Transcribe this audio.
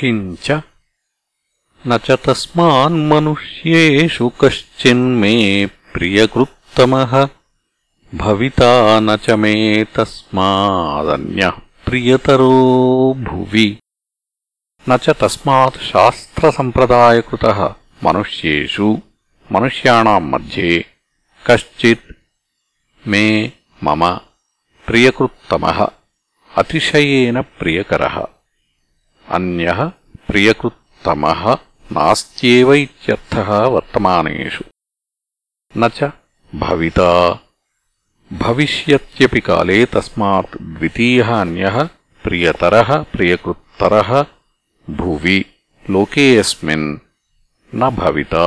किञ्च न च तस्मान्मनुष्येषु कश्चिन्मे प्रियकृत्तमः भविता न च मे तस्मादन्यः प्रियतरो भुवि न च तस्मात् शास्त्रसम्प्रदायकृतः मनुष्येषु मनुष्याणाम् मध्ये कश्चित् मे मम प्रियकृत्तमः अतिशयेन प्रियकरः अन्यः प्रियकृत्तमः नास्त्येव इत्यर्थः वर्तमानेषु न च भविता भविष्यत्यपि काले तस्मात् द्वितीयः अन्यः प्रियतरः प्रियकृत्तरः भुवि लोकेऽस्मिन् न भविता